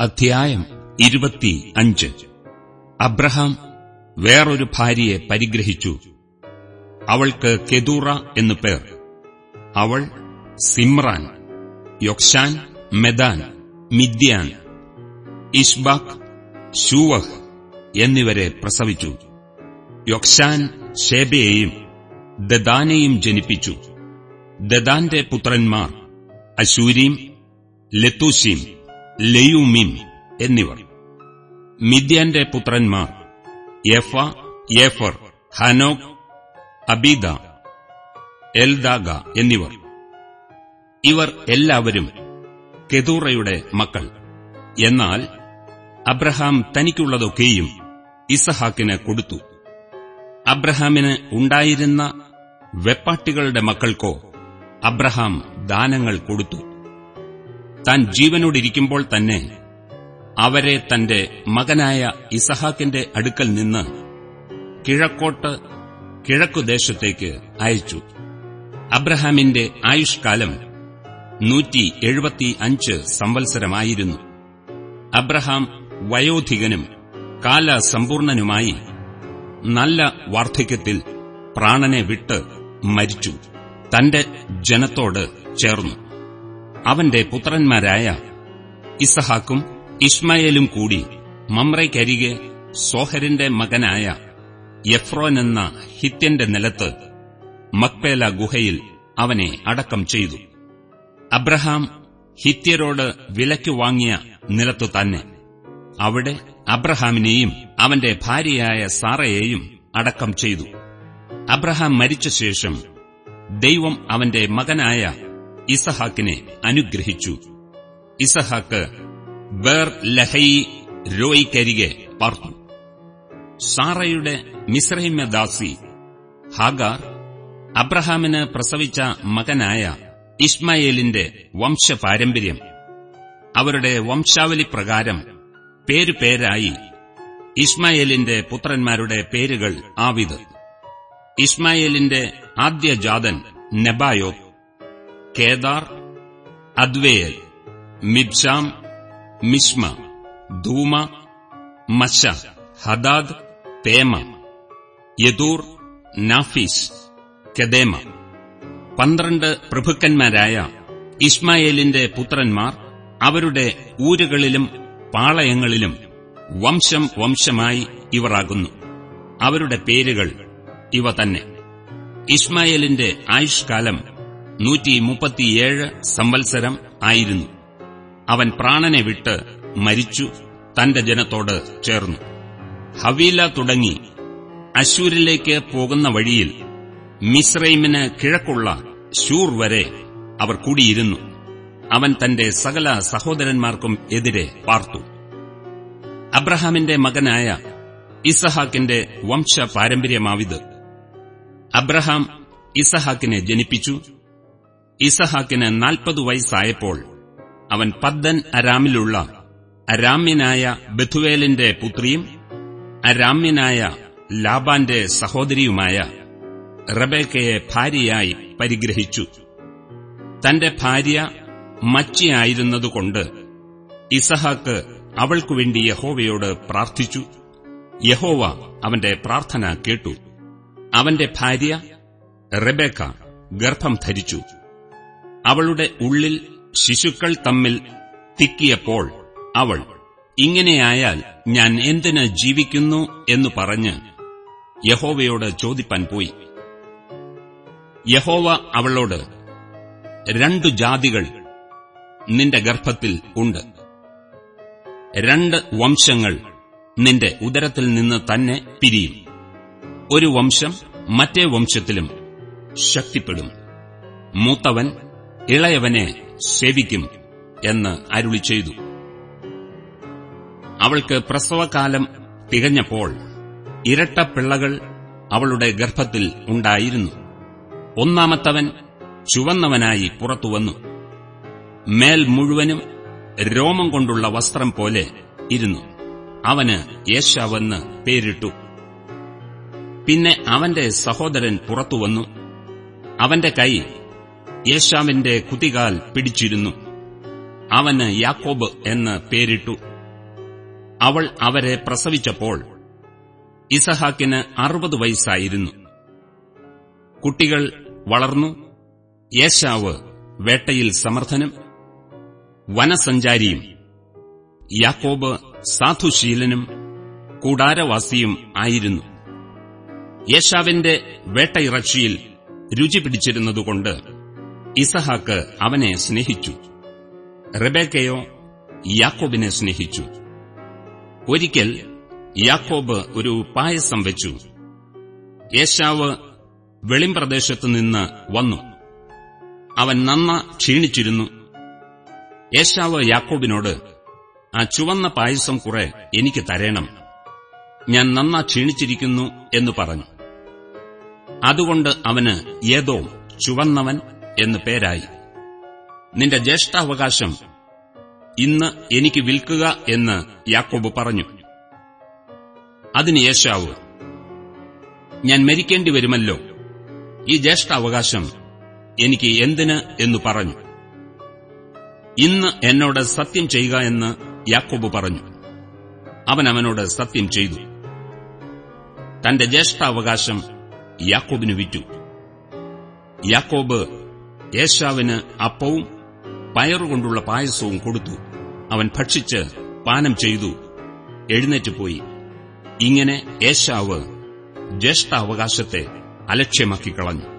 അധ്യായം ഇരുപത്തി അഞ്ച് അബ്രഹാം വേറൊരു ഭാര്യയെ പരിഗ്രഹിച്ചു. അവൾക്ക് കെദൂറ എന്നു പേർ. അവൾ സിമ്രാൻ യൊക്ഷാൻ മെദാൻ മിദ്യാൻ ഇഷ്ബാഖ് ഷൂവഹ് എന്നിവരെ പ്രസവിച്ചു. യൊക്ഷാൻ ഷേബയെയും ദദാനെയും ജനിപ്പിച്ചു. ദദാന്റെ പുത്രന്മാർ അശൂരീം ലത്തൂശീം ലയൂമീം എന്നിവർ. മിദ്യാന്റെ പുത്രന്മാർ യഫ യഫർ ഹനോക് അബീദ എൽദാഗ എന്നിവർ. ഇവർ എല്ലാവരും കെതൂറയുടെ മക്കൾ. എന്നാൽ അബ്രഹാം തനിക്കുള്ളതൊക്കെയും ഇസഹാക്കിന് കൊടുത്തു. അബ്രഹാമിന് ഉണ്ടായിരുന്ന വെപ്പാട്ടികളുടെ മക്കൾക്കോ അബ്രഹാം ദാനങ്ങൾ കൊടുത്തു. താൻ ജീവനോടിരിക്കുമ്പോൾ തന്നെ അവരെ തന്റെ മകനായ ഇസഹാക്കിന്റെ അടുക്കൽ നിന്ന് കിഴക്കോട്ട് കിഴക്കുദേശത്തേക്ക് അയച്ചു. അബ്രഹാമിന്റെ ആയുഷ്കാലം നൂറ്റി എഴുപത്തി അഞ്ച് സംവത്സരമായിരുന്നു. അബ്രഹാം വയോധികനും കാലസമ്പൂർണനുമായി നല്ല വാർദ്ധക്യത്തിൽ പ്രാണനെ വിട്ട് മരിച്ചു. തന്റെ ജനത്തോട് ചേർന്നു. അവന്റെ പുത്രന്മാരായ ഇസഹാക്കും ഇസ്മയേലും കൂടി മമ്രയ്ക്കരികെ സോഹരിന്റെ മകനായ യഫ്രോൻ എന്ന ഹിത്യന്റെ നിലത്ത് മക്പേല ഗുഹയിൽ അവനെ അടക്കം ചെയ്തു. അബ്രഹാം ഹിത്യരോട് വിലയ്ക്ക് വാങ്ങിയ നിലത്തു തന്നെ അവിടെ അബ്രഹാമിനെയും അവന്റെ ഭാര്യയായ സാറയെയും അടക്കം ചെയ്തു. അബ്രഹാം മരിച്ച ശേഷം ദൈവം അവന്റെ മകനായ ഇസഹാക്കിനെ അനുഗ്രഹിച്ചു. ഇസഹാക്ക് ബേർ ലഹയി രോയിക്കരികെ പാർത്തു. സാറയുടെ മിശ്രൈമ്യദാസി ഹാഗാർ അബ്രഹാമിന് പ്രസവിച്ച മകനായ ഇസ്മായേലിന്റെ വംശപാരമ്പര്യം. അവരുടെ വംശാവലി പ്രകാരം പേരുപേരായി ഇസ്മായേലിന്റെ പുത്രന്മാരുടെ പേരുകൾ ആവിത്. ഇസ്മായേലിന്റെ ആദ്യജാതൻ Nebaioth Kedar Adbeel Mibsam Mishma Dumah Massa Hadad Tema Jetur Naphish Kedemah. പന്ത്രണ്ട് പ്രഭുക്കന്മാരായ ഇസ്മായേലിന്റെ പുത്രന്മാർ അവരുടെ ഊരുകളിലും പാളയങ്ങളിലും വംശം വംശമായി ഇവറാകുന്നു അവരുടെ പേരുകൾ ഇവ തന്നെ. ഇസ്മായേലിന്റെ ആയുഷ്കാലം നൂറ്റി മുപ്പത്തിയേഴ് സംവത്സരം ആയിരുന്നു. അവൻ പ്രാണനെ വിട്ട് മരിച്ചു തന്റെ ജനത്തോട് ചേർന്നു. ഹവീല തുടങ്ങി. അശൂരിലേക്ക് പോകുന്ന വഴിയിൽ മിസ്രൈമിന് കിഴക്കുള്ള ഷൂർ വരെ അവർ കൂടിയിരുന്നു. അവൻ തന്റെ സകല സഹോദരന്മാർക്കും എതിരെ പാർത്തു. അബ്രഹാമിന്റെ മകനായ ഇസഹാക്കിന്റെ വംശ പാരമ്പര്യമാവിത് അബ്രഹാം ഇസഹാക്കിനെ ജനിപ്പിച്ചു. ഇസഹാക്കിന് നാൽപ്പത് വയസ്സായപ്പോൾ അവൻ പദ്ദൻ അരാമിലുള്ള അരാമ്യനായ ബഥുവേലിന്റെ പുത്രിയും അരാമ്യനായ ലാബാന്റെ സഹോദരിയുമായ റബേക്കയെ ഭാര്യയായി പരിഗ്രഹിച്ചു. തന്റെ ഭാര്യ മച്ചിയായിരുന്നതുകൊണ്ട് ഇസഹാക്ക് അവൾക്കുവേണ്ടി യഹോവയോട് പ്രാർത്ഥിച്ചു. യഹോവ അവന്റെ പ്രാർത്ഥന കേട്ടു. അവന്റെ ഭാര്യ റബേക്ക ഗർഭം ധരിച്ചു. അവളുടെ ഉള്ളിൽ ശിശുക്കൾ തമ്മിൽ തിക്കിയപ്പോൾ അവൾ ഇങ്ങനെയായാൽ ഞാൻ എന്തിന് ജീവിക്കുന്നു? എന്ന് പറഞ്ഞ് യഹോവയോട് ചോദിപ്പാൻ പോയി. യഹോവ അവളോട് രണ്ടു ജാതികൾ നിന്റെ ഗർഭത്തിൽ ഉണ്ട്. രണ്ട് വംശങ്ങൾ നിന്റെ ഉദരത്തിൽ നിന്ന് തന്നെ പിരിയും. ഒരു വംശം മറ്റേ വംശത്തിലും ശക്തിപ്പെടും. മൂത്തവൻ ഇളയവനെ സേവിക്കും എന്ന് അരുളി ചെയ്തു. അവൾക്ക് പ്രസവകാലം തികഞ്ഞപ്പോൾ ഇരട്ട പിള്ളകൾ അവളുടെ ഗർഭത്തിൽ ഉണ്ടായിരുന്നു. ഒന്നാമത്തവൻ ചുവന്നവനായി പുറത്തുവന്നു മേൽ മുഴുവനും രോമം കൊണ്ടുള്ള വസ്ത്രം പോലെ ഇരുന്നു. അവന് യേശാവെന്ന് പേരിട്ടു. പിന്നെ അവന്റെ സഹോദരൻ പുറത്തുവന്നു അവന്റെ കൈ യേശാവിന്റെ കുതികാൽ പിടിച്ചിരുന്നു. അവന് യാക്കോബ് എന്ന് പേരിട്ടു. അവൾ അവരെ പ്രസവിച്ചപ്പോൾ ഇസഹാക്കിന് അറുപത് വയസ്സായിരുന്നു. കുട്ടികൾ വളർന്നു. യേശാവ് വേട്ടയിൽ സമർത്ഥനും. വനസഞ്ചാരിയും. യാക്കോബ് സാധുശീലനും. കൂടാരവാസിയും ആയിരുന്നു. യേശാവിന്റെ വേട്ടയിറച്ചിയിൽ രുചി പിടിച്ചിരുന്നതുകൊണ്ട് ഇസഹാക്ക് അവനെ സ്നേഹിച്ചു. റെബേക്കയോ യാക്കോബിനെ സ്നേഹിച്ചു. ഒരിക്കൽ യാക്കോബ് ഒരു പായസം വെച്ചു. യേശാവ് വെളിംപ്രദേശത്തു നിന്ന് വന്നു. അവൻ നന്ന ക്ഷീണിച്ചിരുന്നു. യേശാവ് യാക്കോബിനോട് ആ ചുവന്ന പായസം കുറെ എനിക്ക് തരേണം. ഞാൻ നന്ന ക്ഷീണിച്ചിരിക്കുന്നു എന്ന് പറഞ്ഞു. അതുകൊണ്ട് അവന് ഏതോ ചുവന്നവൻ എന്ന് പേരായി. നിന്റെ ജ്യേഷ്ഠാവകാശം ഇന്ന് എനിക്ക് വിൽക്കുക എന്ന് യാക്കോബ് പറഞ്ഞു. അതിന് യേശാവ് ഞാൻ മരിക്കേണ്ടി വരുമല്ലോ. ഈ ജ്യേഷ്ഠാവകാശം എനിക്ക് എന്തിന് എന്ന് പറഞ്ഞു. ഇന്ന് എന്നോട് സത്യം ചെയ്യുക എന്ന് യാക്കോബ് പറഞ്ഞു. അവൻ അവനോട് സത്യം ചെയ്തു. തന്റെ ജ്യേഷ്ഠാവകാശം യാക്കോബിന് വിറ്റു. യാക്കോബ് യേശാവിന് അപ്പവും പയറുകൊണ്ടുള്ള പായസവും കൊടുത്തു. അവൻ ഭക്ഷിച്ച് പാനം ചെയ്തു. എഴുന്നേറ്റുപോയി ഇങ്ങനെ യേശാവ് ജ്യേഷ്ഠാവകാശത്തെ അലക്ഷ്യമാക്കി കളഞ്ഞു.